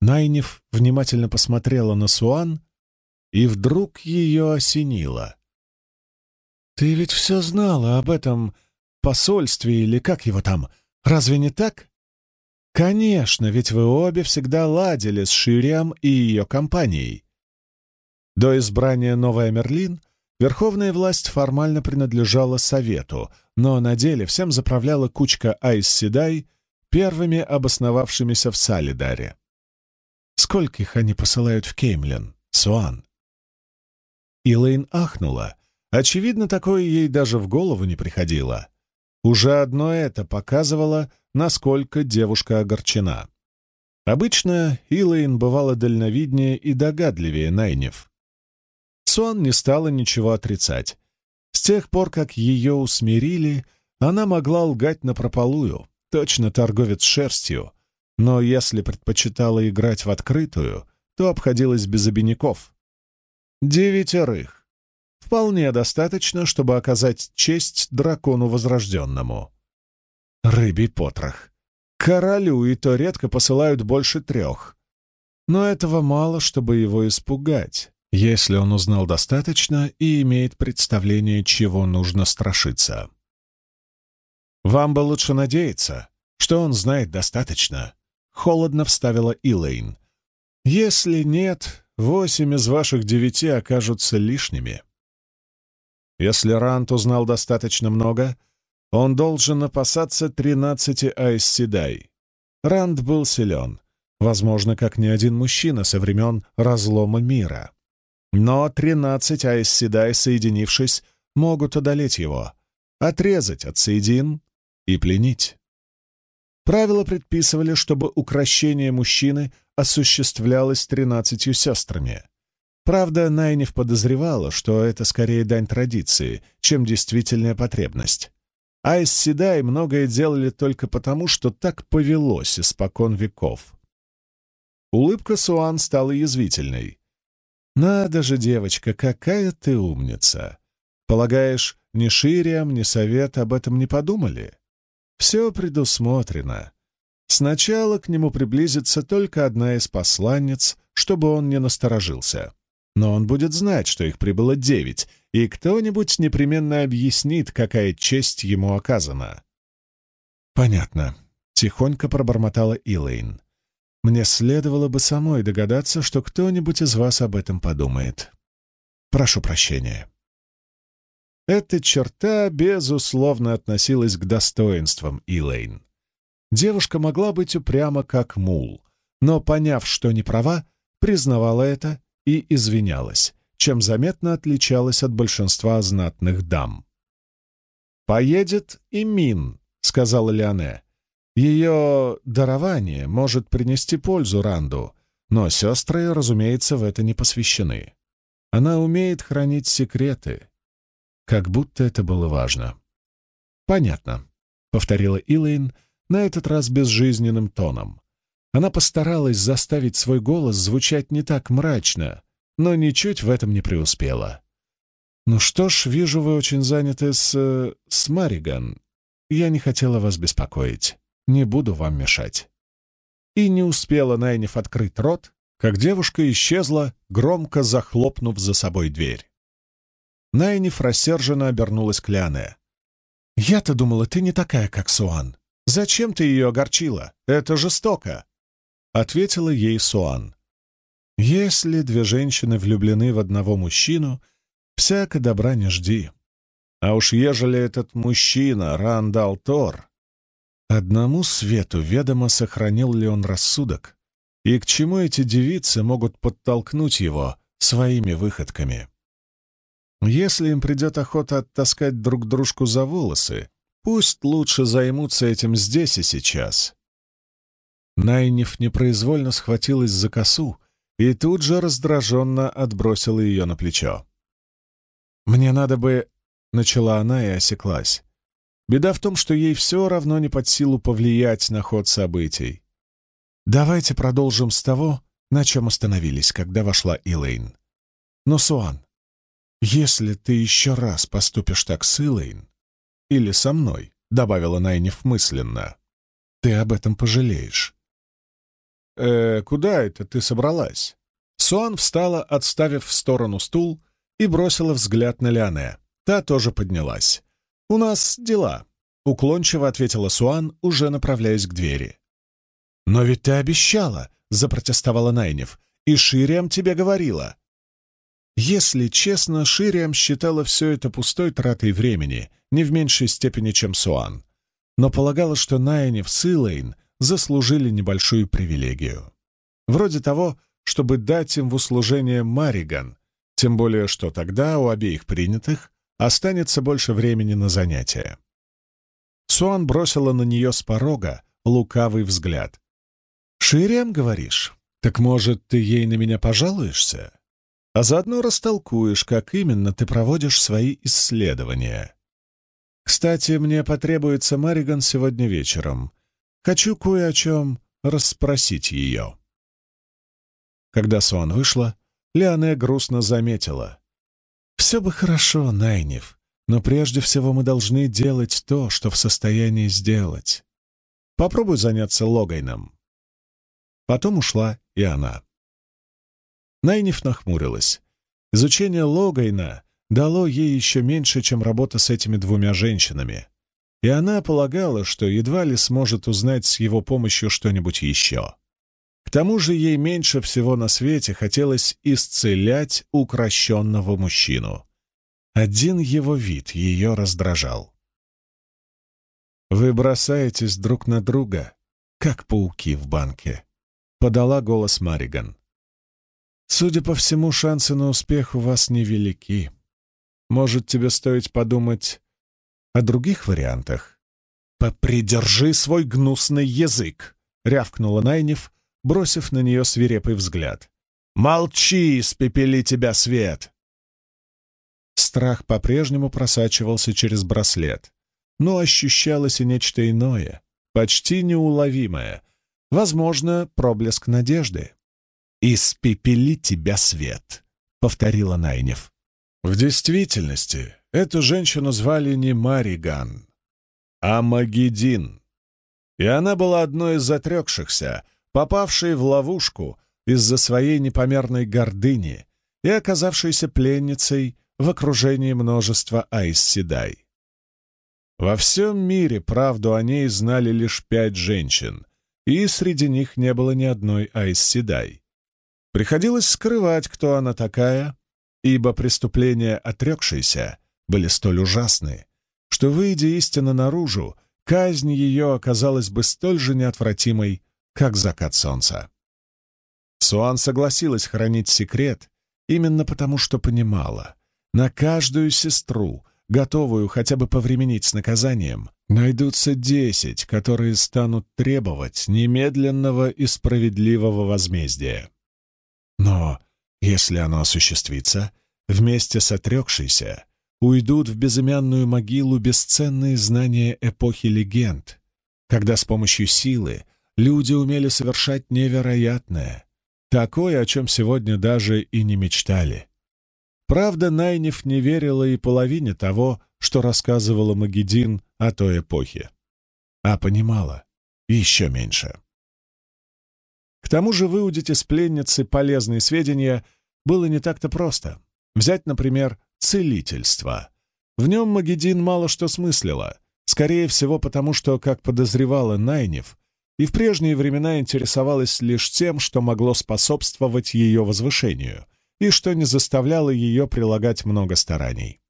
Найниф внимательно посмотрела на Суан, и вдруг ее осенило. «Ты ведь все знала об этом посольстве или как его там, разве не так?» «Конечно, ведь вы обе всегда ладили с Шириам и ее компанией. До избрания Новая Мерлин верховная власть формально принадлежала Совету, но на деле всем заправляла кучка Айс-Седай, первыми обосновавшимися в Салидаре. Скольких они посылают в Кеймлен, Суан? Илэйн ахнула. Очевидно, такое ей даже в голову не приходило. Уже одно это показывало, насколько девушка огорчена. Обычно Илэйн бывала дальновиднее и догадливее Найнев. Суан не стала ничего отрицать. С тех пор, как ее усмирили, она могла лгать напропалую, точно торговец шерстью, но если предпочитала играть в открытую, то обходилась без обиняков. Девятерых. Вполне достаточно, чтобы оказать честь дракону возрожденному. Рыбий потрох. Королю и то редко посылают больше трех. Но этого мало, чтобы его испугать, если он узнал достаточно и имеет представление, чего нужно страшиться. Вам бы лучше надеяться, что он знает достаточно, — холодно вставила Илэйн. Если нет, восемь из ваших девяти окажутся лишними. Если Рант узнал достаточно много, он должен опасаться тринадцати Айсседай. Ранд был силен, возможно, как ни один мужчина со времен разлома мира. Но тринадцать Айсседай, соединившись, могут одолеть его, отрезать от Сейдин и пленить. Правила предписывали, чтобы укращение мужчины осуществлялось тринадцатью сестрами. Правда, Найнев подозревала, что это скорее дань традиции, чем действительная потребность. Айс Седай многое делали только потому, что так повелось испокон веков. Улыбка Суан стала язвительной. «Надо же, девочка, какая ты умница! Полагаешь, ни Шириам, ни Совет об этом не подумали? Все предусмотрено. Сначала к нему приблизится только одна из посланниц, чтобы он не насторожился. Но он будет знать, что их прибыло девять, и кто-нибудь непременно объяснит, какая честь ему оказана. «Понятно», — тихонько пробормотала Илэйн. «Мне следовало бы самой догадаться, что кто-нибудь из вас об этом подумает. Прошу прощения». Эта черта, безусловно, относилась к достоинствам Илэйн. Девушка могла быть упряма, как мул, но, поняв, что не права, признавала это и извинялась, чем заметно отличалась от большинства знатных дам. «Поедет и Мин», — сказала Леоне. «Ее дарование может принести пользу Ранду, но сестры, разумеется, в это не посвящены. Она умеет хранить секреты, как будто это было важно». «Понятно», — повторила Илэйн, на этот раз безжизненным тоном. Она постаралась заставить свой голос звучать не так мрачно, но ничуть в этом не преуспела. «Ну что ж, вижу, вы очень заняты с... Э, с Мариган. Я не хотела вас беспокоить. Не буду вам мешать». И не успела Найниф открыть рот, как девушка исчезла, громко захлопнув за собой дверь. Найниф рассерженно обернулась к Лиане. «Я-то думала, ты не такая, как Суан. Зачем ты ее огорчила? Это жестоко!» Ответила ей Суан. «Если две женщины влюблены в одного мужчину, всяко добра не жди. А уж ежели этот мужчина Рандал Тор, одному свету ведомо, сохранил ли он рассудок, и к чему эти девицы могут подтолкнуть его своими выходками. Если им придет охота оттаскать друг дружку за волосы, Пусть лучше займутся этим здесь и сейчас. Найниф непроизвольно схватилась за косу и тут же раздраженно отбросила ее на плечо. «Мне надо бы...» — начала она и осеклась. Беда в том, что ей все равно не под силу повлиять на ход событий. Давайте продолжим с того, на чем остановились, когда вошла Илэйн. Но, Суан, если ты еще раз поступишь так с Илэйн, или со мной», — добавила Найниф мысленно. «Ты об этом пожалеешь». «Э, куда это ты собралась?» Суан встала, отставив в сторону стул, и бросила взгляд на Леоне. Та тоже поднялась. «У нас дела», — уклончиво ответила Суан, уже направляясь к двери. «Но ведь ты обещала», — запротестовала Найнев, — «и Шириам тебе говорила». Если честно, Шириам считала все это пустой тратой времени, не в меньшей степени, чем Суан, но полагала, что Найнев с Илэйн заслужили небольшую привилегию. Вроде того, чтобы дать им в услужение Мариган, тем более, что тогда у обеих принятых останется больше времени на занятия. Суан бросила на нее с порога лукавый взгляд. «Шириам, говоришь? Так, может, ты ей на меня пожалуешься? А заодно растолкуешь, как именно ты проводишь свои исследования. Кстати, мне потребуется Мариган сегодня вечером. Хочу кое о чем расспросить ее». Когда Суан вышла, Леоне грустно заметила. «Все бы хорошо, Найнев, но прежде всего мы должны делать то, что в состоянии сделать. Попробуй заняться Логайном». Потом ушла и она. Найнев нахмурилась. Изучение Логайна дало ей еще меньше, чем работа с этими двумя женщинами, и она полагала, что едва ли сможет узнать с его помощью что-нибудь еще. К тому же ей меньше всего на свете хотелось исцелять укращенного мужчину. Один его вид ее раздражал. «Вы бросаетесь друг на друга, как пауки в банке», — подала голос Мариган. «Судя по всему, шансы на успех у вас невелики. Может, тебе стоит подумать о других вариантах?» «Попридержи свой гнусный язык!» — рявкнула Найнев, бросив на нее свирепый взгляд. «Молчи, испепели тебя свет!» Страх по-прежнему просачивался через браслет, но ощущалось и нечто иное, почти неуловимое, возможно, проблеск надежды. «Испепели тебя свет», — повторила Найнев. В действительности, эту женщину звали не Мариган, а Магедин, и она была одной из затрекшихся, попавшей в ловушку из-за своей непомерной гордыни и оказавшейся пленницей в окружении множества Айс-Седай. Во всем мире правду о ней знали лишь пять женщин, и среди них не было ни одной Айс-Седай. Приходилось скрывать, кто она такая, ибо преступления отрекшейся были столь ужасны, что, выйдя истинно наружу, казнь ее оказалась бы столь же неотвратимой, как закат солнца. Суан согласилась хранить секрет именно потому, что понимала, на каждую сестру, готовую хотя бы повременить с наказанием, найдутся десять, которые станут требовать немедленного и справедливого возмездия. Но если оно осуществится, вместе с отрекшейся уйдут в безымянную могилу бесценные знания эпохи легенд, когда с помощью силы люди умели совершать невероятное, такое, о чем сегодня даже и не мечтали. Правда, Найнев не верила и половине того, что рассказывала Магедин о той эпохе, а понимала еще меньше. Тому же выудить из пленницы полезные сведения было не так-то просто. Взять, например, целительство. В нем Магедин мало что смыслила, скорее всего потому, что, как подозревала Найнев, и в прежние времена интересовалась лишь тем, что могло способствовать ее возвышению и что не заставляло ее прилагать много стараний.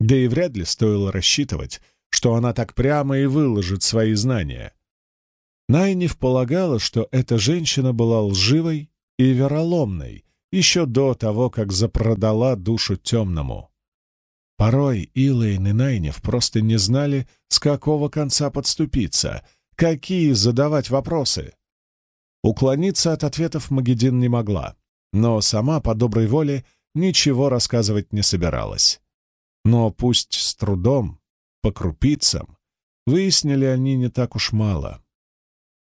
Да и вряд ли стоило рассчитывать, что она так прямо и выложит свои знания. Найниф полагала, что эта женщина была лживой и вероломной еще до того, как запродала душу темному. Порой Илэйн и Найниф просто не знали, с какого конца подступиться — Какие задавать вопросы? Уклониться от ответов Магедин не могла, но сама по доброй воле ничего рассказывать не собиралась. Но пусть с трудом, по крупицам, выяснили они не так уж мало.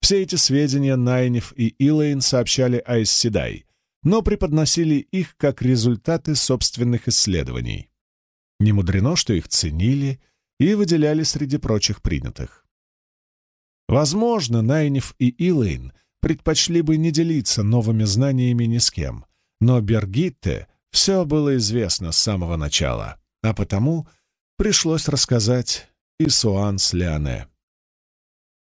Все эти сведения Найнев и Илэйн сообщали Айс Седай, но преподносили их как результаты собственных исследований. Не мудрено, что их ценили и выделяли среди прочих принятых. Возможно, Найниф и Илэйн предпочли бы не делиться новыми знаниями ни с кем, но Бергитте все было известно с самого начала, а потому пришлось рассказать и Суан с Леоне.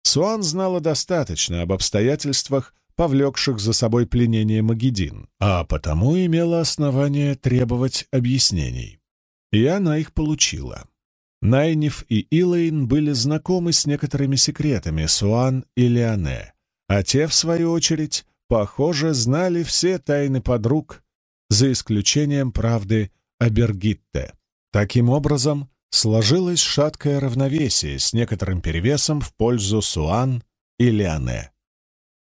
Суан знала достаточно об обстоятельствах, повлекших за собой пленение Магедин, а потому имела основание требовать объяснений. И она их получила. Найниф и Илэйн были знакомы с некоторыми секретами Суан и Леоне, а те, в свою очередь, похоже, знали все тайны подруг, за исключением правды о Бергитте. Таким образом, сложилось шаткое равновесие с некоторым перевесом в пользу Суан и Леоне.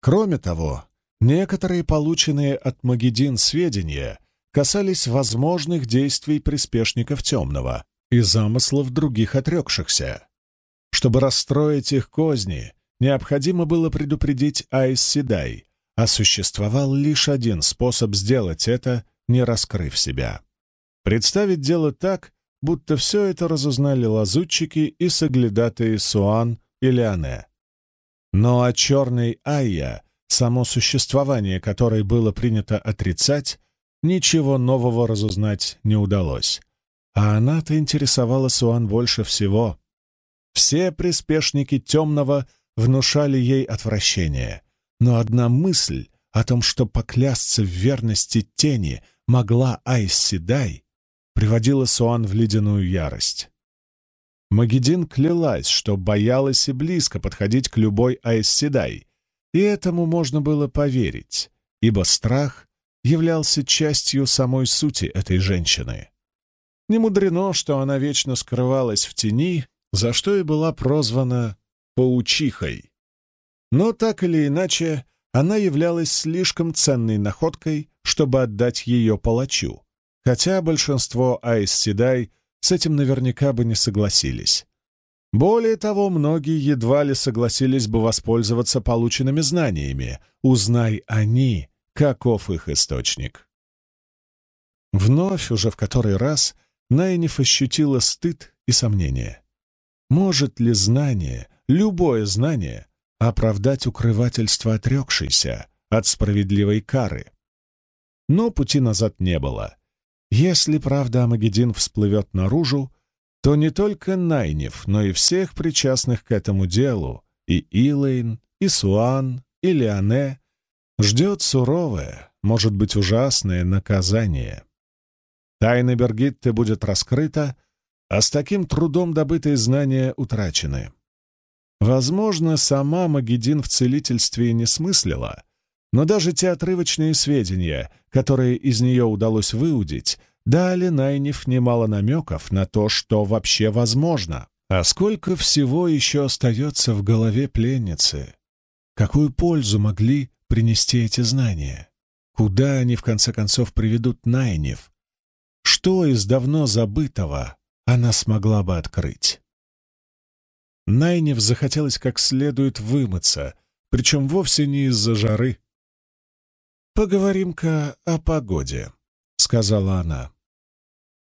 Кроме того, некоторые полученные от Магедин сведения касались возможных действий приспешников Темного и замыслов других отрекшихся. Чтобы расстроить их козни, необходимо было предупредить Айс Седай, а существовал лишь один способ сделать это, не раскрыв себя. Представить дело так, будто все это разузнали лазутчики и соглядатые Суан и Леоне. Но о черной Айя, само существование которой было принято отрицать, ничего нового разузнать не удалось. А она-то интересовала Суан больше всего. Все приспешники темного внушали ей отвращение, но одна мысль о том, что поклясться в верности тени могла Айс Седай, приводила Суан в ледяную ярость. Магедин клялась, что боялась и близко подходить к любой Айсседай, и этому можно было поверить, ибо страх являлся частью самой сути этой женщины. Не мудрено, что она вечно скрывалась в тени, за что и была прозвана «паучихой». Но так или иначе, она являлась слишком ценной находкой, чтобы отдать ее палачу, хотя большинство Айс-Седай с этим наверняка бы не согласились. Более того, многие едва ли согласились бы воспользоваться полученными знаниями, узнай они, каков их источник. Вновь, уже в который раз, Найниф ощутила стыд и сомнение. Может ли знание, любое знание, оправдать укрывательство отрекшейся от справедливой кары? Но пути назад не было. Если правда Амагеддин всплывет наружу, то не только Найнев, но и всех причастных к этому делу, и Илэйн, и Суан, и Леоне, ждет суровое, может быть, ужасное наказание. Тайна Бергитты будет раскрыта, а с таким трудом добытые знания утрачены. Возможно, сама Магеддин в целительстве не смыслила, но даже те отрывочные сведения, которые из нее удалось выудить, дали Найниф немало намеков на то, что вообще возможно. А сколько всего еще остается в голове пленницы? Какую пользу могли принести эти знания? Куда они, в конце концов, приведут Найниф? Что из давно забытого она смогла бы открыть? Найниф захотелось как следует вымыться, причем вовсе не из-за жары. «Поговорим-ка о погоде», — сказала она.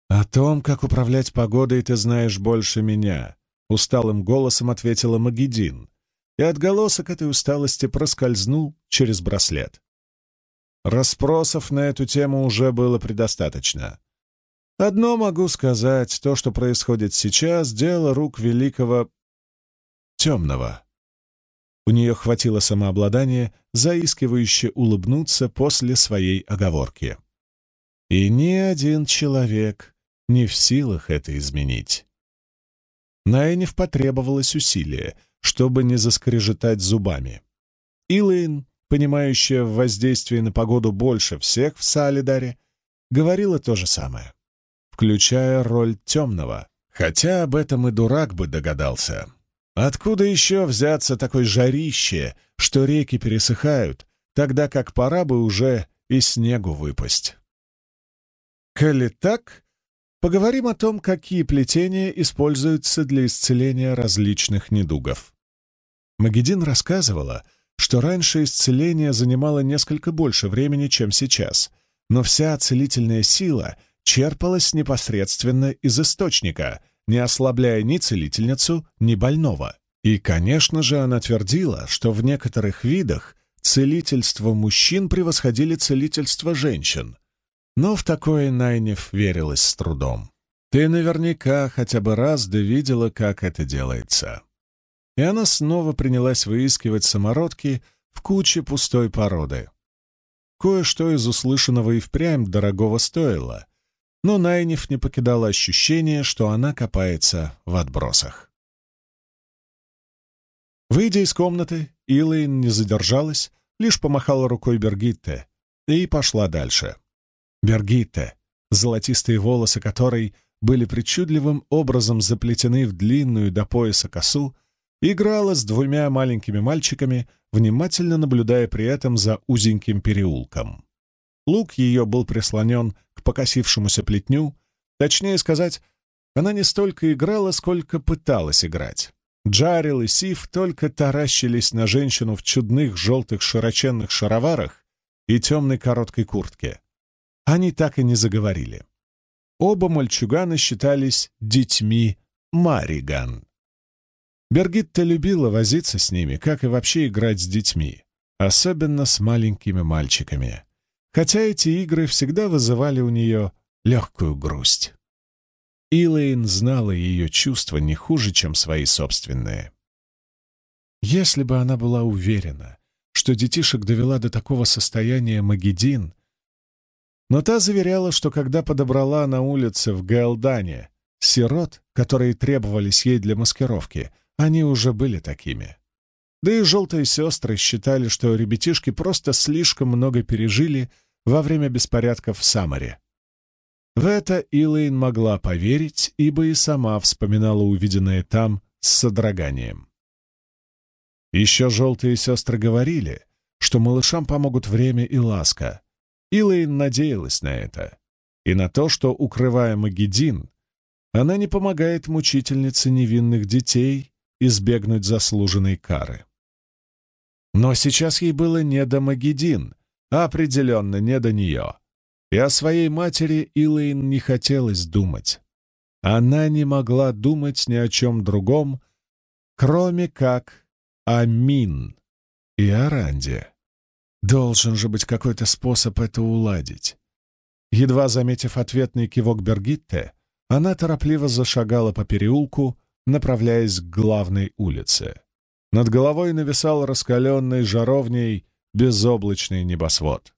«О том, как управлять погодой, ты знаешь больше меня», — усталым голосом ответила Магедин, и отголосок этой усталости проскользнул через браслет. Расспросов на эту тему уже было предостаточно. Одно могу сказать, то, что происходит сейчас, дело рук великого темного. У нее хватило самообладания заискивающе улыбнуться после своей оговорки. И ни один человек не в силах это изменить. Найнев потребовалось усилие, чтобы не заскрежетать зубами. Илэйн, понимающая в воздействии на погоду больше всех в Салидаре, говорила то же самое, включая роль темного, хотя об этом и дурак бы догадался. Откуда еще взяться такой жарище, что реки пересыхают, тогда как пора бы уже и снегу выпасть? Коли так, поговорим о том, какие плетения используются для исцеления различных недугов. Магедин рассказывала, что раньше исцеление занимало несколько больше времени, чем сейчас, но вся целительная сила черпалась непосредственно из источника, не ослабляя ни целительницу, ни больного. И, конечно же, она твердила, что в некоторых видах целительство мужчин превосходили целительство женщин. Но в такое Найнев верилась с трудом. Ты наверняка хотя бы раз довидела, как это делается. И она снова принялась выискивать самородки в куче пустой породы. Кое-что из услышанного и впрямь дорогого стоило, но Найниф не покидало ощущение, что она копается в отбросах. Выйдя из комнаты, Илэйн не задержалась, лишь помахала рукой Бергитте и пошла дальше. Бергитте, золотистые волосы которой были причудливым образом заплетены в длинную до пояса косу, играла с двумя маленькими мальчиками, внимательно наблюдая при этом за узеньким переулком. Лук ее был прислонен покосившемуся плетню, точнее сказать, она не столько играла, сколько пыталась играть. Джарил и Сив только таращились на женщину в чудных желтых широченных шароварах и темной короткой куртке. Они так и не заговорили. Оба мальчугана считались детьми Мариган. Бергитта любила возиться с ними, как и вообще играть с детьми, особенно с маленькими мальчиками, хотя эти игры всегда вызывали у нее легкую грусть. Илэйн знала ее чувства не хуже, чем свои собственные. Если бы она была уверена, что детишек довела до такого состояния Магедин, но та заверяла, что когда подобрала на улице в Гаэлдане сирот, которые требовались ей для маскировки, они уже были такими. Да и желтые сестры считали, что ребятишки просто слишком много пережили во время беспорядков в Самаре. В это Илэйн могла поверить, ибо и сама вспоминала увиденное там с содроганием. Еще желтые сестры говорили, что малышам помогут время и ласка. Илэйн надеялась на это и на то, что, укрывая Магедин, она не помогает мучительнице невинных детей избегнуть заслуженной кары. Но сейчас ей было не до Магедин, а определенно не до нее. И о своей матери Илэйн не хотелось думать. Она не могла думать ни о чем другом, кроме как о Мин и о Ранде. Должен же быть какой-то способ это уладить. Едва заметив ответный кивок Бергитте, она торопливо зашагала по переулку, направляясь к главной улице. Над головой нависал раскаленный жаровней безоблачный небосвод.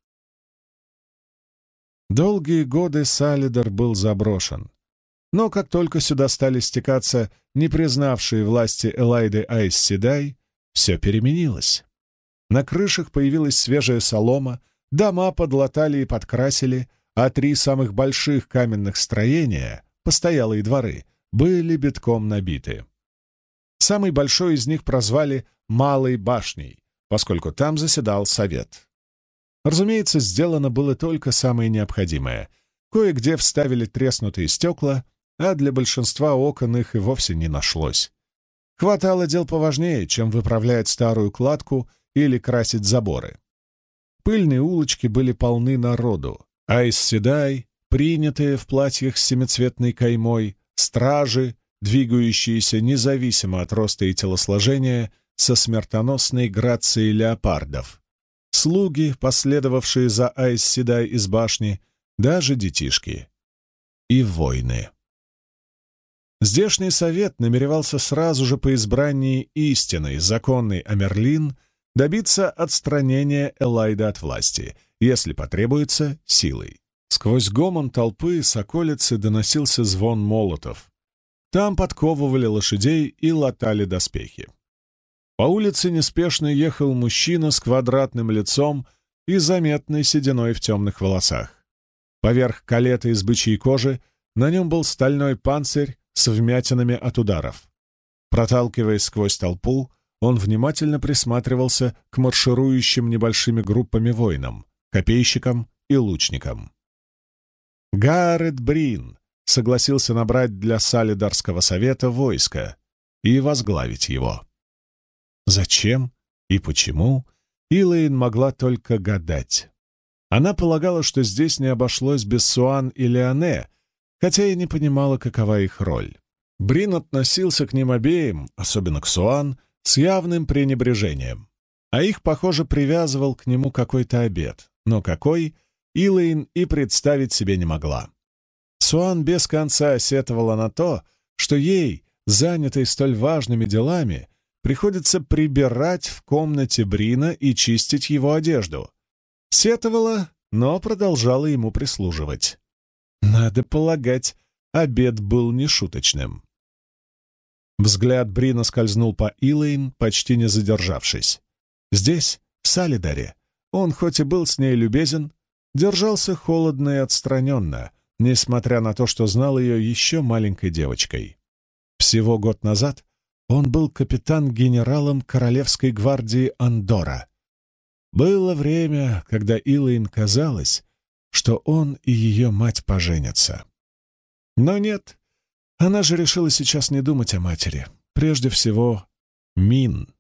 Долгие годы Салидор был заброшен. Но как только сюда стали стекаться не признавшие власти Элайды Айс Седай, все переменилось. На крышах появилась свежая солома, дома подлатали и подкрасили, а три самых больших каменных строения, постоялые дворы, были битком набиты. Самый большой из них прозвали «Малой башней», поскольку там заседал совет. Разумеется, сделано было только самое необходимое. Кое-где вставили треснутые стекла, а для большинства окон их и вовсе не нашлось. Хватало дел поважнее, чем выправлять старую кладку или красить заборы. Пыльные улочки были полны народу, а из Седай, принятые в платьях с семицветной каймой, стражи, двигающиеся независимо от роста и телосложения, со смертоносной грацией леопардов, слуги, последовавшие за Айс Седай из башни, даже детишки. И войны. Здешний совет намеревался сразу же по избрании истинной, законной Амерлин добиться отстранения Элайда от власти, если потребуется, силой. Сквозь гомон толпы с околицы доносился звон молотов. Там подковывали лошадей и латали доспехи. По улице неспешно ехал мужчина с квадратным лицом и заметной сединой в темных волосах. Поверх калета из бычьей кожи на нем был стальной панцирь с вмятинами от ударов. Проталкиваясь сквозь толпу, он внимательно присматривался к марширующим небольшими группами воинам, копейщикам и лучникам. Гаррет Брин согласился набрать для Салидарского совета войско и возглавить его. Зачем и почему, Илэйн могла только гадать. Она полагала, что здесь не обошлось без Суан и Леоне, хотя и не понимала, какова их роль. Брин относился к ним обеим, особенно к Суан, с явным пренебрежением. а их, похоже, привязывал к нему какой-то обед. Но какой, Илэйн и представить себе не могла. Суан без конца сетовала на то, что ей, занятой столь важными делами, приходится прибирать в комнате Брина и чистить его одежду. Сетовала, но продолжала ему прислуживать. Надо полагать, обед был нешуточным. Взгляд Брина скользнул по Илэйн, почти не задержавшись. Здесь, в Салидаре, он хоть и был с ней любезен, держался холодно и отстраненно, несмотря на то, что знал ее еще маленькой девочкой. Всего год назад он был капитан-генералом Королевской гвардии Андора. Было время, когда Илайн казалось, что он и ее мать поженятся. Но нет, она же решила сейчас не думать о матери. Прежде всего, Мин.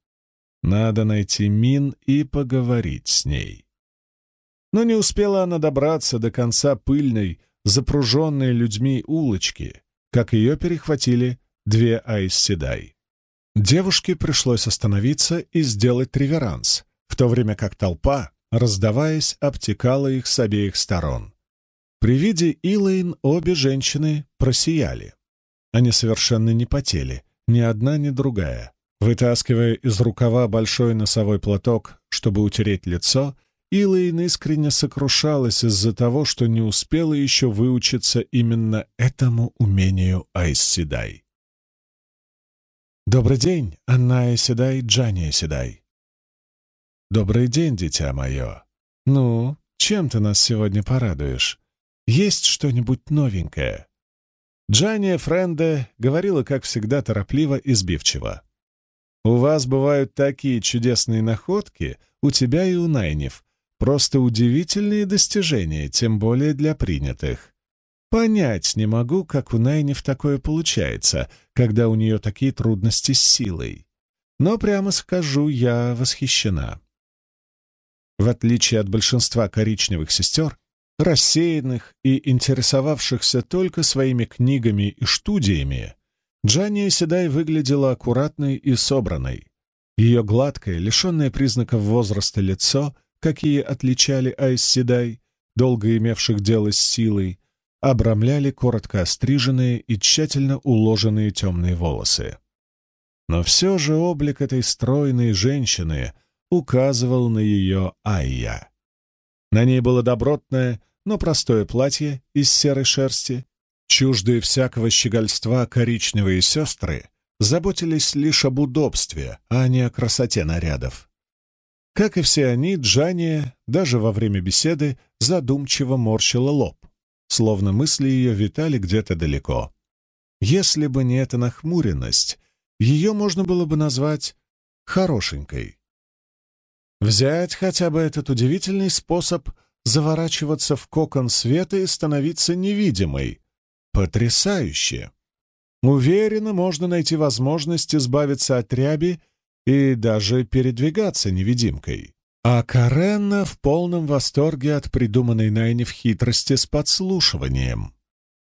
Надо найти Мин и поговорить с ней. Но не успела она добраться до конца пыльной, запруженной людьми улочки, как ее перехватили две Айсседай. Девушке пришлось остановиться и сделать реверанс, в то время как толпа, раздаваясь, обтекала их с обеих сторон. При виде Илэйн обе женщины просияли. Они совершенно не потели, ни одна, ни другая. Вытаскивая из рукава большой носовой платок, чтобы утереть лицо, Илэйн искренне сокрушалась из-за того, что не успела еще выучиться именно этому умению Айсседай. «Добрый день, Анна Айсседай, Джани Айсседай!» «Добрый день, дитя мое! Ну, чем ты нас сегодня порадуешь? Есть что-нибудь новенькое?» Джания Френде говорила, как всегда, торопливо и сбивчиво. «У вас бывают такие чудесные находки, у тебя и у Найнев, Просто удивительные достижения, тем более для принятых. Понять не могу, как у Найниф такое получается, когда у нее такие трудности с силой. Но прямо скажу, я восхищена. В отличие от большинства коричневых сестер, рассеянных и интересовавшихся только своими книгами и студиями, Джания Седай выглядела аккуратной и собранной. Ее гладкое, лишенное признаков возраста лицо какие отличали Айс долго имевших дело с силой, обрамляли коротко остриженные и тщательно уложенные темные волосы. Но все же облик этой стройной женщины указывал на ее Айя. На ней было добротное, но простое платье из серой шерсти. Чуждые всякого щегольства коричневые сестры заботились лишь об удобстве, а не о красоте нарядов. Как и все они, Джания, даже во время беседы, задумчиво морщила лоб, словно мысли ее витали где-то далеко. Если бы не эта нахмуренность, ее можно было бы назвать хорошенькой. Взять хотя бы этот удивительный способ заворачиваться в кокон света и становиться невидимой. Потрясающе! Уверенно можно найти возможность избавиться от ряби и даже передвигаться невидимкой. А Каренна в полном восторге от придуманной Найнев хитрости с подслушиванием.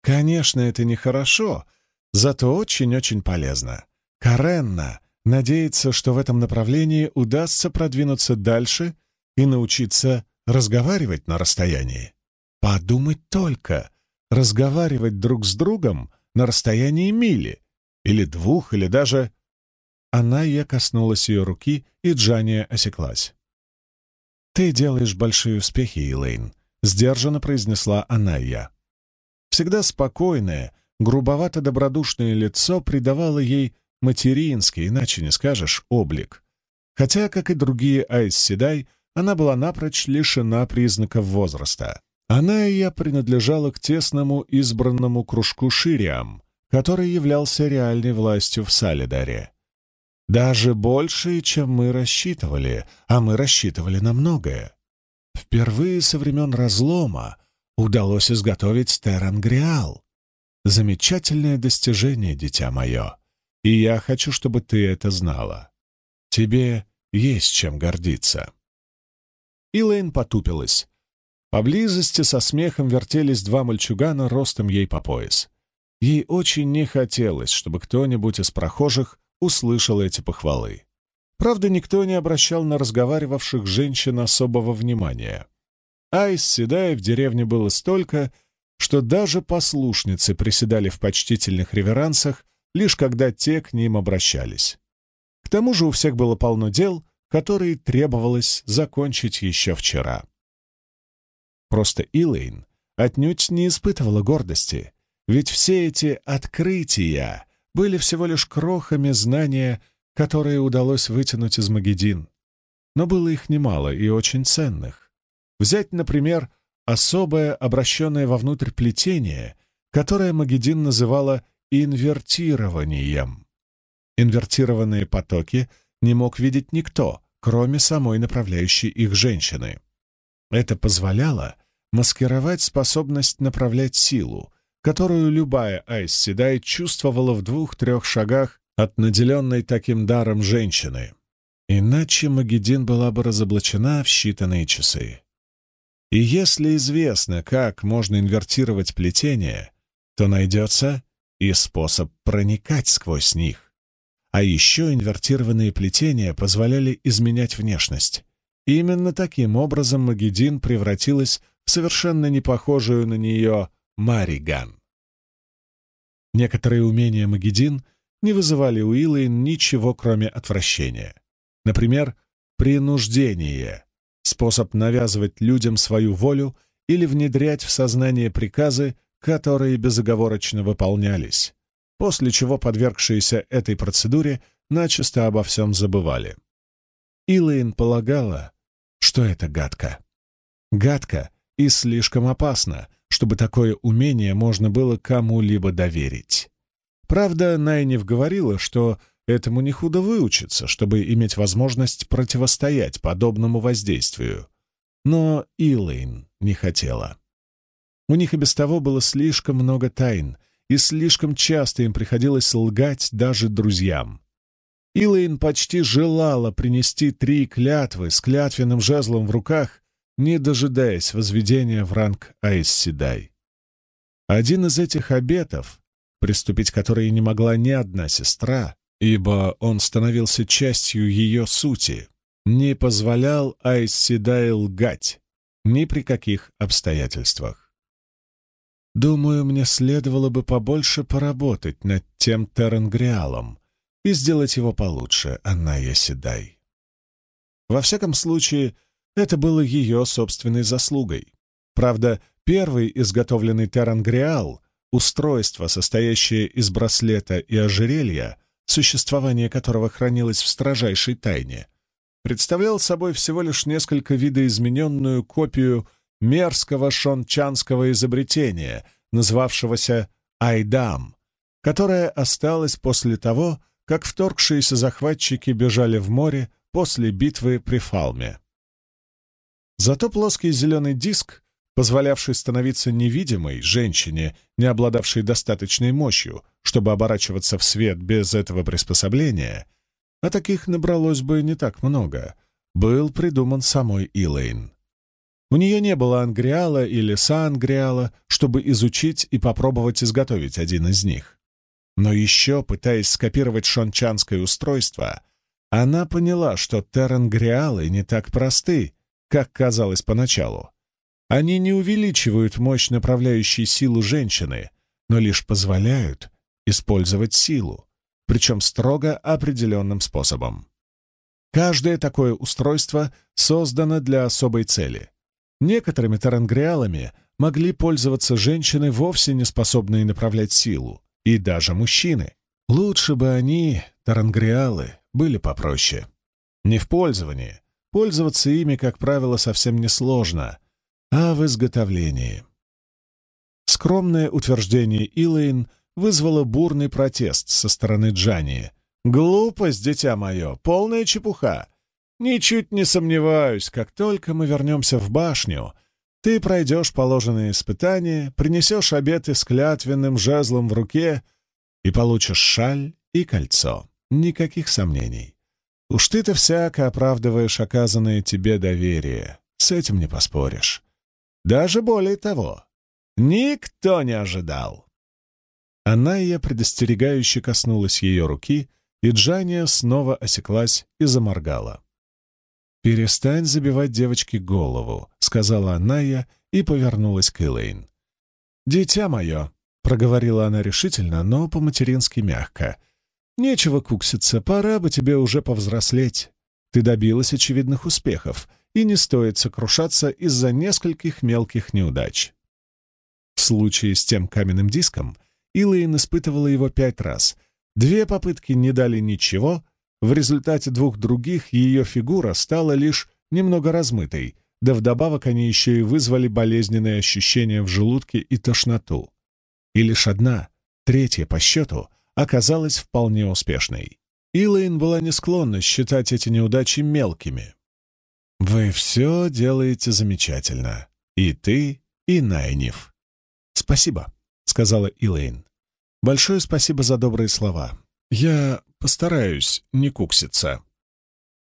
Конечно, это нехорошо, зато очень-очень полезно. Каренна надеется, что в этом направлении удастся продвинуться дальше и научиться разговаривать на расстоянии. Подумать только, разговаривать друг с другом на расстоянии мили, или двух, или даже Анайя коснулась ее руки, и Джания осеклась. «Ты делаешь большие успехи, Элейн», — сдержанно произнесла Анайя. Всегда спокойное, грубовато-добродушное лицо придавало ей материнский, иначе не скажешь, облик. Хотя, как и другие Айс Седай, она была напрочь лишена признаков возраста. Она и я принадлежала к тесному избранному кружку Шириам, который являлся реальной властью в Салидаре. Даже больше, чем мы рассчитывали, а мы рассчитывали на многое. Впервые со времен разлома удалось изготовить Терангриал. Замечательное достижение, дитя мое, и я хочу, чтобы ты это знала. Тебе есть чем гордиться. Илэйн потупилась. Поблизости со смехом вертелись два мальчугана ростом ей по пояс. Ей очень не хотелось, чтобы кто-нибудь из прохожих услышал эти похвалы. Правда, никто не обращал на разговаривавших женщин особого внимания. А из седая в деревне было столько, что даже послушницы приседали в почтительных реверансах, лишь когда те к ним обращались. К тому же у всех было полно дел, которые требовалось закончить еще вчера. Просто Илэйн отнюдь не испытывала гордости, ведь все эти открытия были всего лишь крохами знания, которые удалось вытянуть из Магедин. Но было их немало и очень ценных. Взять, например, особое обращенное вовнутрь плетение, которое Магедин называла инвертированием. Инвертированные потоки не мог видеть никто, кроме самой направляющей их женщины. Это позволяло маскировать способность направлять силу, которую любая Айс Седай чувствовала в двух-трех шагах от наделенной таким даром женщины. Иначе Магедин была бы разоблачена в считанные часы. И если известно, как можно инвертировать плетение, то найдется и способ проникать сквозь них. А еще инвертированные плетения позволяли изменять внешность. Именно таким образом Магедин превратилась в совершенно не похожую на нее Мариган. Некоторые умения Магедин не вызывали у Илайн ничего, кроме отвращения. Например, принуждение — способ навязывать людям свою волю или внедрять в сознание приказы, которые безоговорочно выполнялись, после чего подвергшиеся этой процедуре начисто обо всем забывали. Илэйн полагала, что это гадко. Гадко и слишком опасно, чтобы такое умение можно было кому-либо доверить. Правда, Найнев говорила, что этому не худо выучиться, чтобы иметь возможность противостоять подобному воздействию. Но Илэйн не хотела. У них и без того было слишком много тайн, и слишком часто им приходилось лгать даже друзьям. Илэйн почти желала принести три клятвы с клятвенным жезлом в руках, не дожидаясь возведения в ранг Айсседай. Один из этих обетов, приступить которые не могла ни одна сестра, ибо он становился частью ее сути, не позволял Айсседай лгать ни при каких обстоятельствах. Думаю, мне следовало бы побольше поработать над тем Теренгриалом и сделать его получше, Анная Седай. Во всяком случае, это было ее собственной заслугой. Правда, первый изготовленный Теренгриал, устройство, состоящее из браслета и ожерелья, существование которого хранилось в строжайшей тайне, представлял собой всего лишь несколько видоизмененную копию мерзкого шончанского изобретения, называвшегося «Айдам», которое осталось после того, как вторгшиеся захватчики бежали в море после битвы при Фалме. Зато плоский зеленый диск, позволявший становиться невидимой женщине, не обладавшей достаточной мощью, чтобы оборачиваться в свет без этого приспособления, а таких набралось бы не так много, был придуман самой Илэйн. У нее не было ангриала или сангриала, чтобы изучить и попробовать изготовить один из них. Но еще, пытаясь скопировать шончанское устройство, она поняла, что терангриалы не так просты, как казалось поначалу. Они не увеличивают мощь направляющей силу женщины, но лишь позволяют использовать силу, причем строго определенным способом. Каждое такое устройство создано для особой цели — Некоторыми тарангриалами могли пользоваться женщины, вовсе не способные направлять силу, и даже мужчины. Лучше бы они, тарангриалы, были попроще. Не в пользовании. Пользоваться ими, как правило, совсем несложно, а в изготовлении. Скромное утверждение Илэйн вызвало бурный протест со стороны Джани. «Глупость, дитя мое, полная чепуха. Ничуть не сомневаюсь, как только мы вернемся в башню, ты пройдешь положенные испытания, принесешь обеты с клятвенным жезлом в руке и получишь шаль и кольцо. Никаких сомнений. Уж ты-то всяко оправдываешь оказанное тебе доверие. С этим не поспоришь. Даже более того, никто не ожидал. Она, я предостерегающе коснулась ее руки, и Джания снова осеклась и заморгала. «Перестань забивать девочке голову», — сказала Аная и повернулась к Элейн. «Дитя мое», — проговорила она решительно, но по-матерински мягко, — «нечего кукситься, пора бы тебе уже повзрослеть. Ты добилась очевидных успехов, и не стоит сокрушаться из-за нескольких мелких неудач». В случае с тем каменным диском Илэйн испытывала его пять раз. Две попытки не дали ничего, в результате двух других ее фигура стала лишь немного размытой, да вдобавок они еще и вызвали болезненные ощущения в желудке и тошноту. И лишь одна, третья по счету, оказалась вполне успешной. Илэйн была не склонна считать эти неудачи мелкими. «Вы все делаете замечательно. И ты, и Найниф. «Спасибо», — сказала Илэйн. «Большое спасибо за добрые слова. Я постараюсь не кукситься».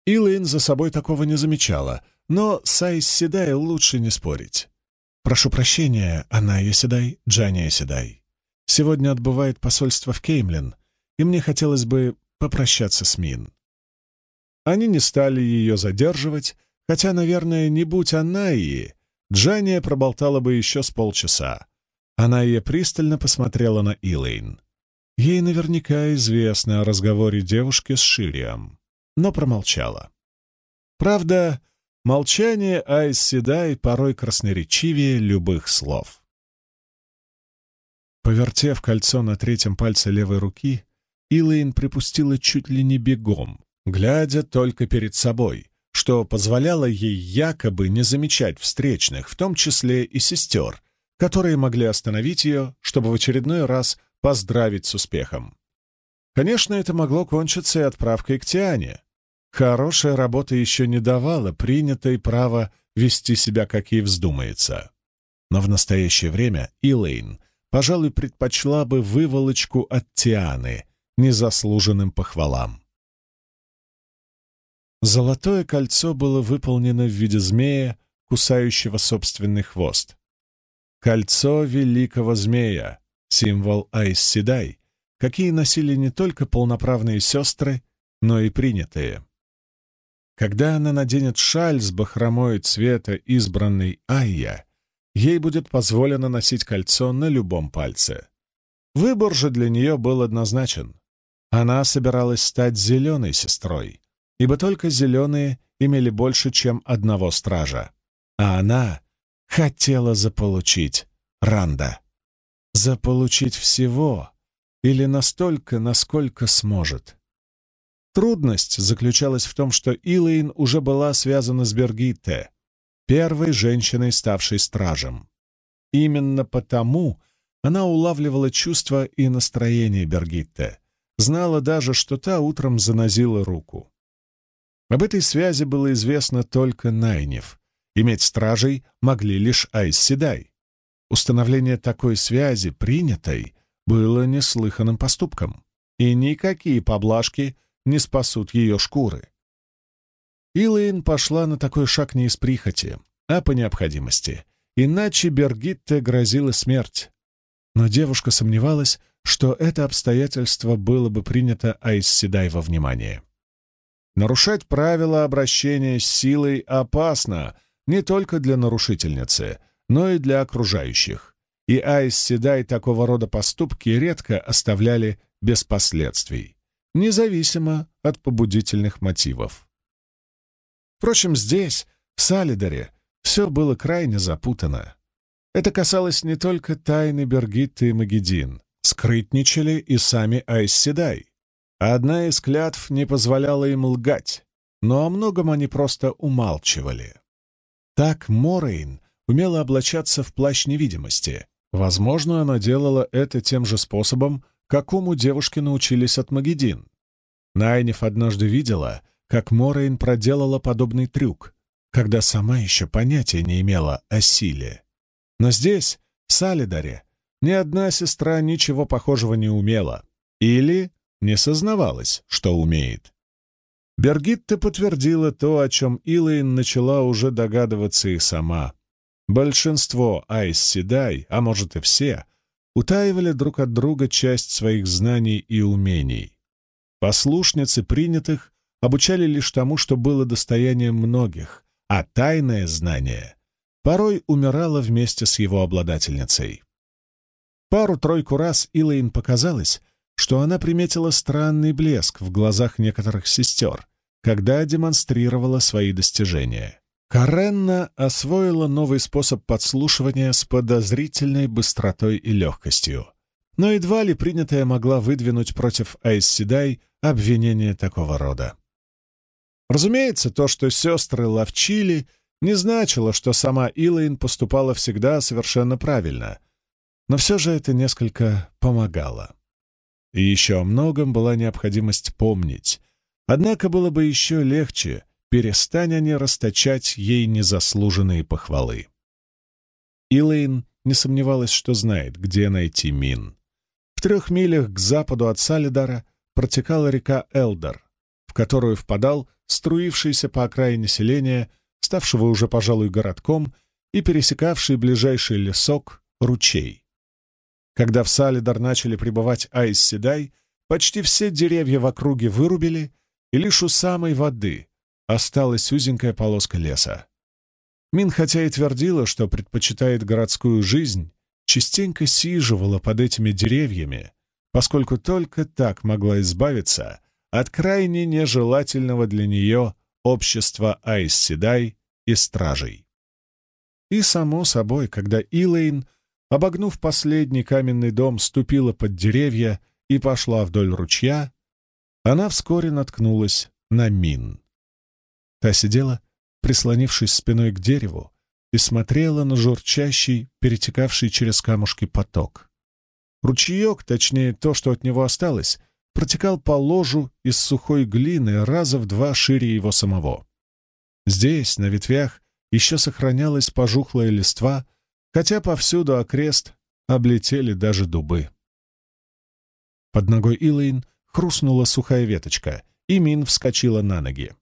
Илэйн за собой такого не замечала, но с Айс Седай лучше не спорить. «Прошу прощения, Аная Седай, Джания Седай. Сегодня отбывает посольство в Кеймлин, и мне хотелось бы попрощаться с Мин». Они не стали ее задерживать, хотя, наверное, не будь Анаи, Джания проболтала бы еще с полчаса. Она и пристально посмотрела на Илэйн. Ей наверняка известно о разговоре девушки с Ширием, но промолчала. Правда, молчание Айс Седай порой красноречивее любых слов. Повертев кольцо на третьем пальце левой руки, Илэйн припустила чуть ли не бегом, глядя только перед собой, что позволяло ей якобы не замечать встречных, в том числе и сестер, которые могли остановить ее, чтобы в очередной раз поздравить с успехом. Конечно, это могло кончиться и отправкой к Тиане. Хорошая работа еще не давала принятой право вести себя, как ей вздумается. Но в настоящее время Илэйн, пожалуй, предпочла бы выволочку от Тианы незаслуженным похвалам. Золотое кольцо было выполнено в виде змея, кусающего собственный хвост. Кольцо великого змея, символ Айс-Седай, какие носили не только полноправные сестры, но и принятые. Когда она наденет шаль с бахромой цвета избранной Айя, ей будет позволено носить кольцо на любом пальце. Выбор же для нее был однозначен. Она собиралась стать зеленой сестрой, ибо только зеленые имели больше, чем одного стража. А она хотела заполучить Ранда. Заполучить всего или настолько, насколько сможет. Трудность заключалась в том, что Илэйн уже была связана с Бергитте, первой женщиной, ставшей стражем. Именно потому она улавливала чувства и настроение Бергитте, знала даже, что та утром занозила руку. Об этой связи было известно только Найнев, Иметь стражей могли лишь Айс Седай. Установление такой связи, принятой, было неслыханным поступком, и никакие поблажки не спасут ее шкуры. Илэйн пошла на такой шаг не из прихоти, а по необходимости, иначе Бергитте грозила смерть. Но девушка сомневалась, что это обстоятельство было бы принято Айс Седай во внимание. Нарушать правила обращения с силой опасно, не только для нарушительницы, но и для окружающих. И Айс Седай такого рода поступки редко оставляли без последствий, независимо от побудительных мотивов. Впрочем, здесь, в Салидаре, все было крайне запутано. Это касалось не только тайны Бергитты и Магедин, скрытничали и сами Айс Седай. Одна из клятв не позволяла им лгать, но о многом они просто умалчивали. Так Морейн умела облачаться в плащ невидимости. Возможно, она делала это тем же способом, какому девушки научились от Магедин. Найниф однажды видела, как Морейн проделала подобный трюк, когда сама еще понятия не имела о силе. Но здесь, в Салидаре, ни одна сестра ничего похожего не умела или не сознавалась, что умеет. Бергитта подтвердила то, о чем Илэйн начала уже догадываться и сама. Большинство Айс Седай, а может и все, утаивали друг от друга часть своих знаний и умений. Послушницы принятых обучали лишь тому, что было достоянием многих, а тайное знание порой умирало вместе с его обладательницей. Пару-тройку раз Илэйн показалось, что она приметила странный блеск в глазах некоторых сестер, когда демонстрировала свои достижения. Каренна освоила новый способ подслушивания с подозрительной быстротой и легкостью, но едва ли принятая могла выдвинуть против Айсседай обвинения такого рода. Разумеется, то, что сестры ловчили, не значило, что сама Илайн поступала всегда совершенно правильно, но все же это несколько помогало. И еще о многом была необходимость помнить, однако было бы еще легче, перестань они расточать ей незаслуженные похвалы. Илайн не сомневалась, что знает, где найти Мин. В трех милях к западу от Салидара протекала река Элдор, в которую впадал струившийся по окраине селения, ставшего уже, пожалуй, городком, и пересекавший ближайший лесок ручей. Когда в Салидар начали прибывать Айс Седай, почти все деревья в округе вырубили, и лишь у самой воды осталась узенькая полоска леса. Мин, хотя и твердила, что предпочитает городскую жизнь, частенько сиживала под этими деревьями, поскольку только так могла избавиться от крайне нежелательного для нее общества Айс-Седай и стражей. И, само собой, когда Илэйн, обогнув последний каменный дом, ступила под деревья и пошла вдоль ручья, она вскоре наткнулась на Мин. Та сидела, прислонившись спиной к дереву, и смотрела на журчащий, перетекавший через камушки поток. Ручеек, точнее то, что от него осталось, протекал по ложу из сухой глины раза в два шире его самого. Здесь, на ветвях, еще сохранялась пожухлая листва, хотя повсюду окрест облетели даже дубы. Под ногой Илэйн хрустнула сухая веточка, и Мин вскочила на ноги.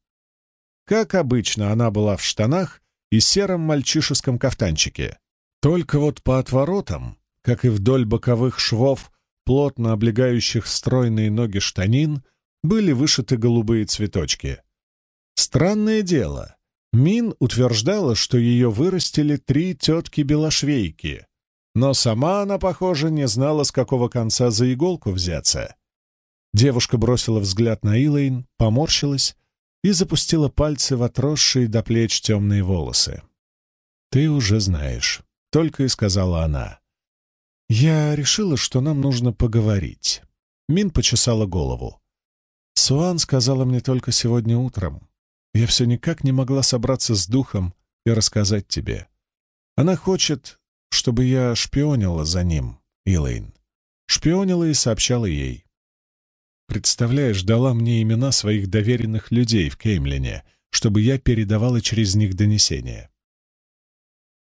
Как обычно, она была в штанах и сером мальчишеском кафтанчике. Только вот по отворотам, как и вдоль боковых швов плотно облегающих стройные ноги штанин, были вышиты голубые цветочки. Странное дело, Мин утверждала, что ее вырастили три тетки-белошвейки, но сама она, похоже, не знала, с какого конца за иголку взяться. Девушка бросила взгляд на Илэйн, поморщилась и запустила пальцы в отросшие до плеч темные волосы. «Ты уже знаешь», — только и сказала она. «Я решила, что нам нужно поговорить». Мин почесала голову. Суан сказала мне только сегодня утром. Я все никак не могла собраться с духом и рассказать тебе. Она хочет, чтобы я шпионила за ним, Илэйн. Шпионила и сообщала ей. Представляешь, дала мне имена своих доверенных людей в Кеймлине, чтобы я передавала через них донесения.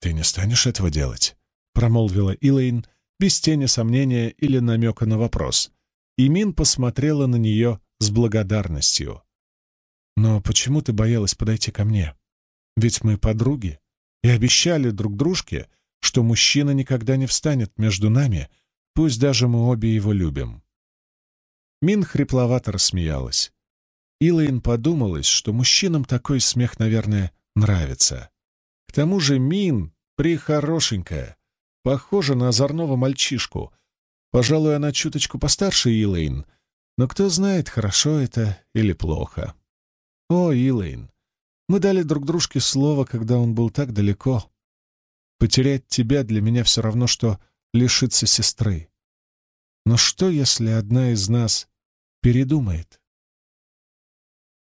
«Ты не станешь этого делать?» — промолвила Илэйн, без тени сомнения или намека на вопрос, и Мин посмотрела на нее с благодарностью. «Но почему ты боялась подойти ко мне? Ведь мы подруги и обещали друг дружке, что мужчина никогда не встанет между нами, пусть даже мы обе его любим». Мин хрипловато рассмеялась. Илайн подумалось, что мужчинам такой смех, наверное, нравится. К тому же Мин прихорошенькая, Похожа на озорного мальчишку. Пожалуй, она чуточку постарше Илэйн, но кто знает, хорошо это или плохо. О, Илэйн, мы дали друг дружке слово, когда он был так далеко. Потерять тебя для меня все равно, что лишиться сестры. Но что, если одна из нас передумает?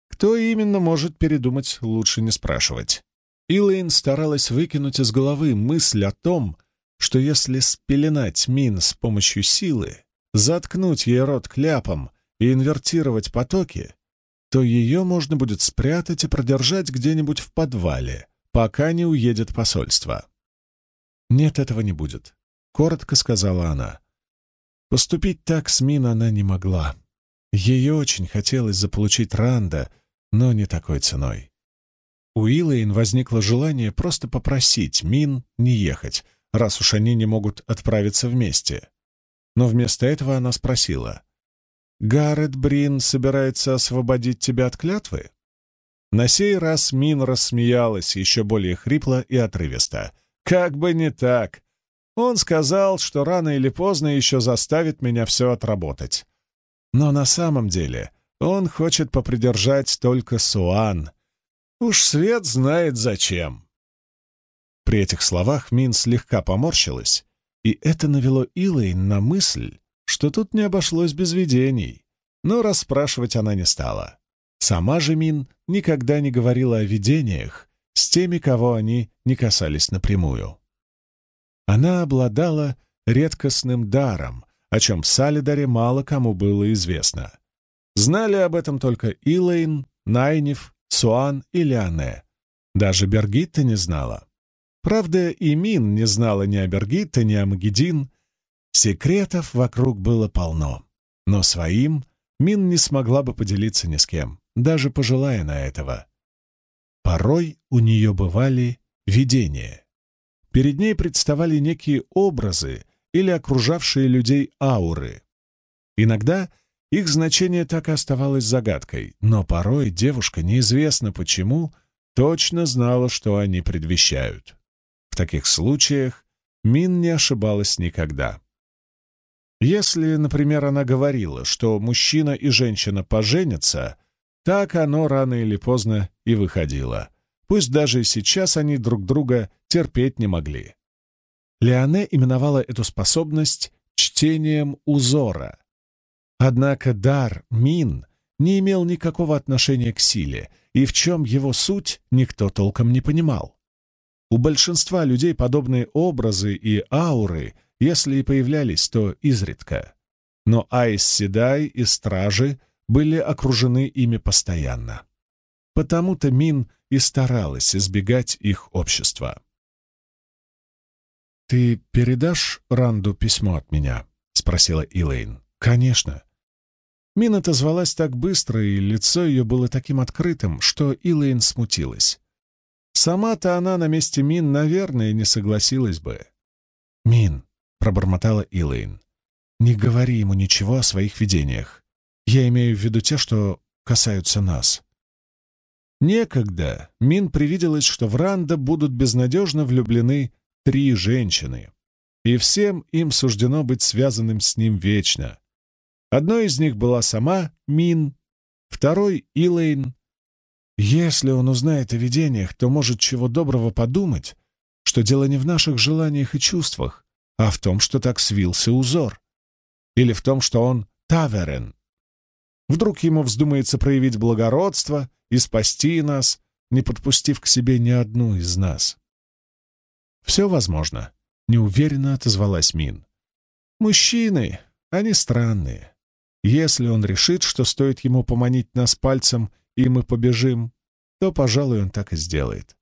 Кто именно может передумать, лучше не спрашивать. Илэйн старалась выкинуть из головы мысль о том, что если спеленать мин с помощью силы, заткнуть ей рот кляпом и инвертировать потоки, то ее можно будет спрятать и продержать где-нибудь в подвале, пока не уедет посольство. «Нет, этого не будет», — коротко сказала она. Поступить так с Мин она не могла. Ей очень хотелось заполучить Ранда, но не такой ценой. У Илэйн возникло желание просто попросить Мин не ехать, раз уж они не могут отправиться вместе. Но вместо этого она спросила, Гаррет Брин собирается освободить тебя от клятвы?» На сей раз Мин рассмеялась еще более хрипло и отрывисто. «Как бы не так. Он сказал, что рано или поздно еще заставит меня все отработать. Но на самом деле он хочет попридержать только Суан. Уж свет знает зачем». При этих словах Мин слегка поморщилась, и это навело Илэйн на мысль, что тут не обошлось без видений, но расспрашивать она не стала. Сама же Мин никогда не говорила о видениях с теми, кого они не касались напрямую. Она обладала редкостным даром, о чем в Салидаре мало кому было известно. Знали об этом только Илэйн, Найниф, Суан и Лиане. Даже Бергитта не знала. Правда, и Мин не знала ни о Бергитте, ни о Магедин. Секретов вокруг было полно, но своим Мин не смогла бы поделиться ни с кем, даже пожелая на этого. Порой у нее бывали видения. Перед ней представали некие образы или окружавшие людей ауры. Иногда их значение так и оставалось загадкой, но порой девушка, неизвестно почему, точно знала, что они предвещают. В таких случаях Мин не ошибалась никогда. Если, например, она говорила, что мужчина и женщина поженятся, так оно рано или поздно и выходило. Пусть даже сейчас они друг друга терпеть не могли. Леоне именовала эту способность чтением узора. Однако дар Мин не имел никакого отношения к силе, и в чем его суть никто толком не понимал. У большинства людей подобные образы и ауры если и появлялись, то изредка. Но Айс Седай и Стражи были окружены ими постоянно. Потому-то Мин и старалась избегать их общества. «Ты передашь Ранду письмо от меня?» — спросила Илэйн. «Конечно». Мин отозвалась так быстро, и лицо ее было таким открытым, что Илэйн смутилась. Сама-то она на месте Мин, наверное, не согласилась бы. «Мин, пробормотала Илэйн. «Не говори ему ничего о своих видениях. Я имею в виду те, что касаются нас». Некогда Мин привиделось, что в Ранда будут безнадежно влюблены три женщины, и всем им суждено быть связанным с ним вечно. Одной из них была сама Мин, второй — Илэйн. Если он узнает о видениях, то может чего доброго подумать, что дело не в наших желаниях и чувствах, а в том, что так свился узор. Или в том, что он таверен. Вдруг ему вздумается проявить благородство и спасти нас, не подпустив к себе ни одну из нас. «Все возможно», — неуверенно отозвалась Мин. «Мужчины, они странные. Если он решит, что стоит ему поманить нас пальцем, и мы побежим, то, пожалуй, он так и сделает.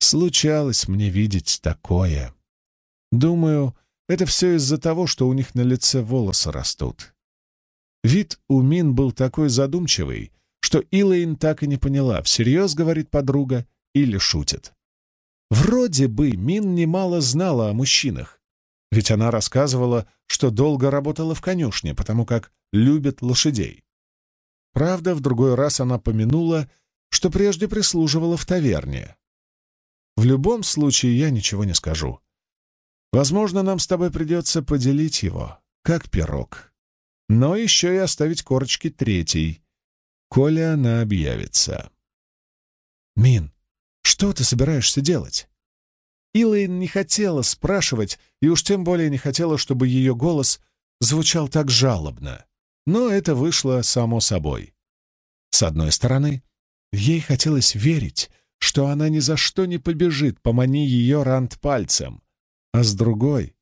Случалось мне видеть такое». Думаю, это все из-за того, что у них на лице волосы растут. Вид у Мин был такой задумчивый, что Илэйн так и не поняла, всерьез говорит подруга или шутит. Вроде бы Мин немало знала о мужчинах, ведь она рассказывала, что долго работала в конюшне, потому как любит лошадей. Правда, в другой раз она помянула, что прежде прислуживала в таверне. В любом случае я ничего не скажу. Возможно, нам с тобой придется поделить его, как пирог. Но еще и оставить корочки третий, коли она объявится. Мин, что ты собираешься делать? Илэйн не хотела спрашивать, и уж тем более не хотела, чтобы ее голос звучал так жалобно. Но это вышло само собой. С одной стороны, ей хотелось верить, что она ни за что не побежит, помани ее рант пальцем, а с другой,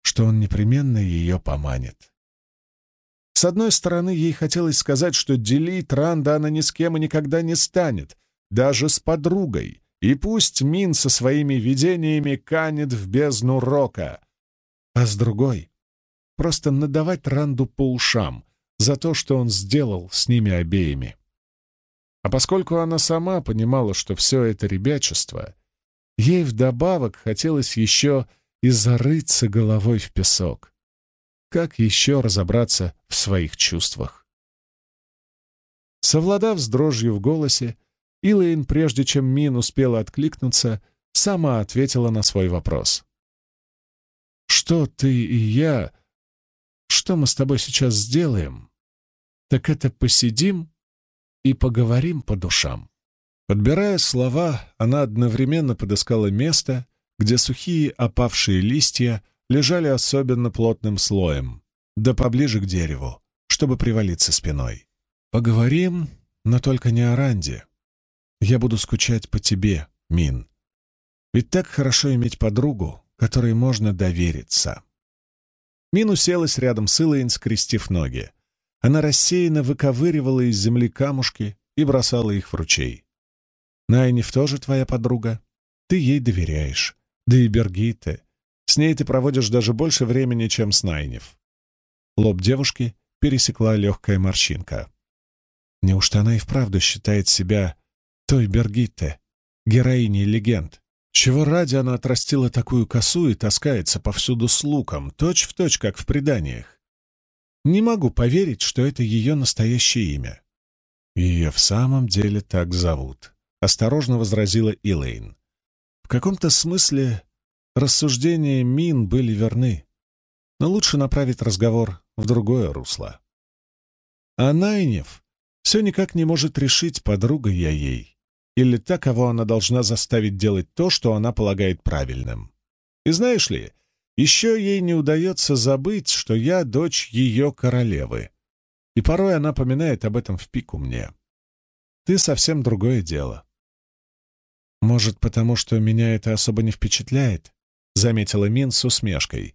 что он непременно ее поманит. С одной стороны, ей хотелось сказать, что делить Ранда она ни с кем и никогда не станет, даже с подругой, и пусть Мин со своими видениями канет в бездну рока. А с другой — просто надавать Ранду по ушам за то, что он сделал с ними обеими. А поскольку она сама понимала, что все это ребячество, ей вдобавок хотелось еще и зарыться головой в песок. Как еще разобраться в своих чувствах? Совладав с дрожью в голосе, Илэйн, прежде чем Мин успела откликнуться, сама ответила на свой вопрос. «Что ты и я? Что мы с тобой сейчас сделаем? Так это посидим и поговорим по душам». Подбирая слова, она одновременно подыскала место, где сухие опавшие листья лежали особенно плотным слоем, да поближе к дереву, чтобы привалиться спиной. «Поговорим, но только не о Ранде. Я буду скучать по тебе, Мин. Ведь так хорошо иметь подругу, которой можно довериться». Мин уселась рядом с Илэйн, скрестив ноги. Она рассеянно выковыривала из земли камушки и бросала их в ручей. Найниф тоже твоя подруга. Ты ей доверяешь. Да и Бергите. С ней ты проводишь даже больше времени, чем с Найниф. Лоб девушки пересекла легкая морщинка. Неужто она и вправду считает себя той Бергите, героиней легенд? Чего ради она отрастила такую косу и таскается повсюду с луком, точь-в-точь, точь, как в преданиях? Не могу поверить, что это ее настоящее имя. Ее в самом деле так зовут. — осторожно возразила Илэйн. В каком-то смысле рассуждения Мин были верны, но лучше направить разговор в другое русло. А Найнев все никак не может решить, подруга я ей, или та, кого она должна заставить делать то, что она полагает правильным. И знаешь ли, еще ей не удается забыть, что я дочь ее королевы, и порой она поминает об этом в пику мне. Ты совсем другое дело. «Может, потому что меня это особо не впечатляет?» — заметила Мин с усмешкой,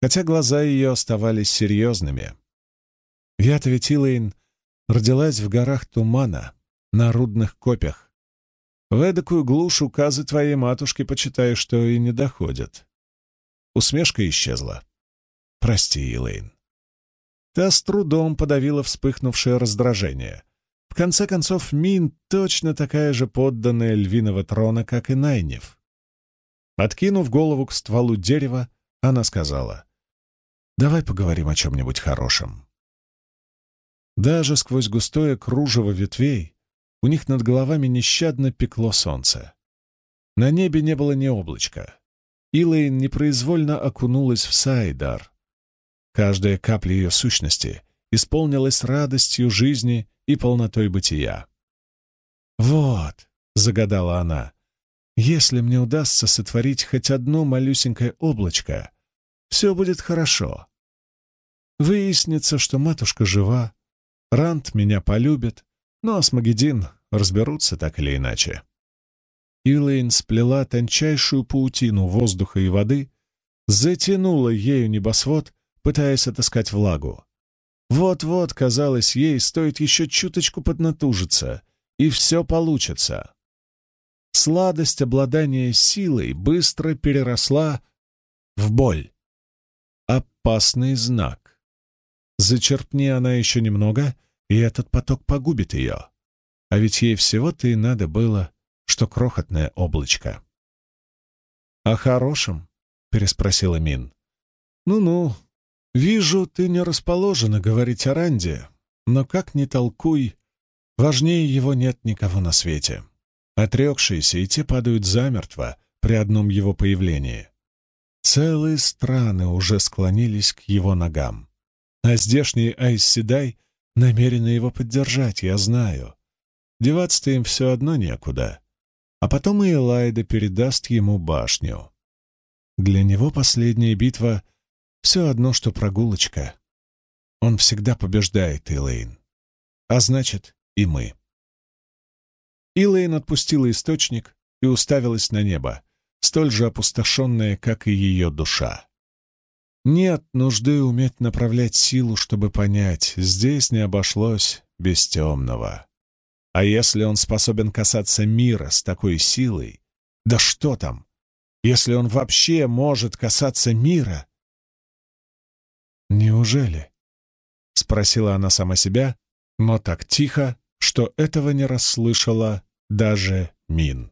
хотя глаза ее оставались серьезными. «Я-то ведь, Илэйн, родилась в горах тумана, на рудных копях. В эдакую глушь указы твоей матушки, почитаю, что и не доходят». Усмешка исчезла. «Прости, Илэйн». Та с трудом подавила вспыхнувшее раздражение — в конце концов, Мин точно такая же подданная львиного трона, как и Найнев. Откинув голову к стволу дерева, она сказала, «Давай поговорим о чем-нибудь хорошем». Даже сквозь густое кружево ветвей у них над головами нещадно пекло солнце. На небе не было ни облачка. Илэйн непроизвольно окунулась в Сайдар. Каждая капля ее сущности исполнилась радостью жизни и полнотой бытия. «Вот», — загадала она, — «если мне удастся сотворить хоть одно малюсенькое облачко, все будет хорошо. Выяснится, что матушка жива, Рант меня полюбит, но Асмагеддин разберутся так или иначе». Илэйн сплела тончайшую паутину воздуха и воды, затянула ею небосвод, пытаясь отыскать влагу. Вот-вот, казалось ей, стоит еще чуточку поднатужиться, и все получится. Сладость обладания силой быстро переросла в боль. Опасный знак. Зачерпни она еще немного, и этот поток погубит ее. А ведь ей всего-то и надо было, что крохотное облачко. «О хорошем?» — переспросила Мин. «Ну-ну, «Вижу, ты не расположена говорить о Ранде, но как ни толкуй, важнее его нет никого на свете. Отрекшиеся и те падают замертво при одном его появлении. Целые страны уже склонились к его ногам. А здешний Айсседай намерены его поддержать, я знаю. Деваться-то им все одно некуда. А потом и Элайда передаст ему башню. Для него последняя битва — все одно, что прогулочка. Он всегда побеждает, Илэйн. А значит, и мы. Илэйн отпустила источник и уставилась на небо, столь же опустошенное, как и ее душа. Нет нужды уметь направлять силу, чтобы понять, здесь не обошлось без темного. А если он способен касаться мира с такой силой, да что там, если он вообще может касаться мира, «Неужели?» — спросила она сама себя, но так тихо, что этого не расслышала даже Мин.